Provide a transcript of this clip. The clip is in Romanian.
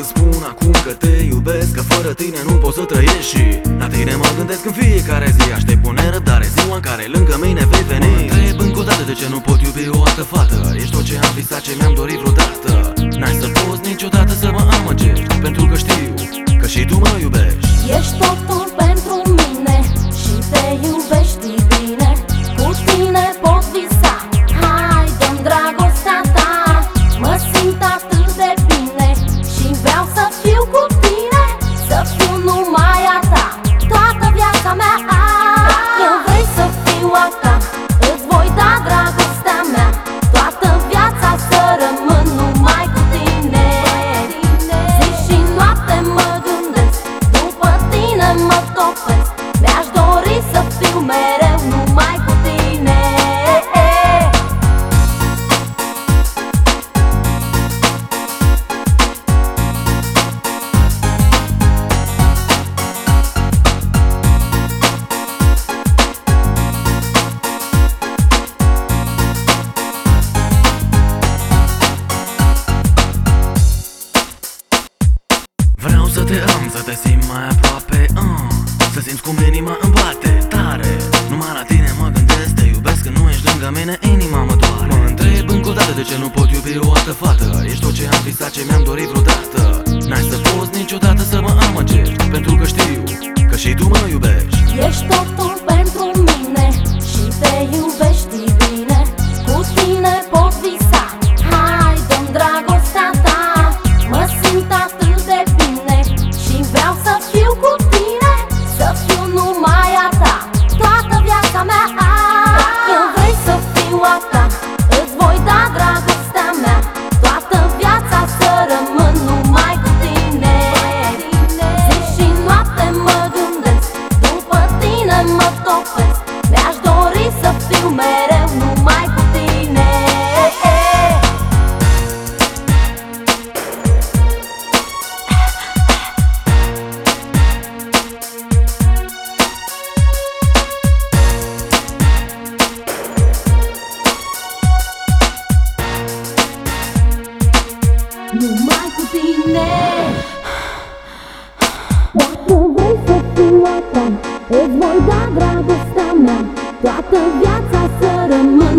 Îți spun acum că te iubesc Că fără tine nu pot să trăiesc și La tine mă gândesc în fiecare zi. Aștept cu nerăbdare ziua în care lângă mine vei veni. Mă întreb încă o dată de ce nu pot iubi o altă fată. Ești tot ce am visat, ce mi-am dorit vreodată să te simt mai aproape uh. Să simți cum inima îmi bate tare. Numai la tine mă gândesc, te iubesc Că nu ești lângă mine, inima mă doare. Mă întreb încă o dată de ce nu pot iubi o altă fată. Ești tot ce am visat, ce mi-am dorit vreodată. N-ai să poți niciodată să mă amăgești Pentru că știu Numai cu tine Dacă vrei să fiu a ta Îți voi da dragostea mea. Toată viața să rămân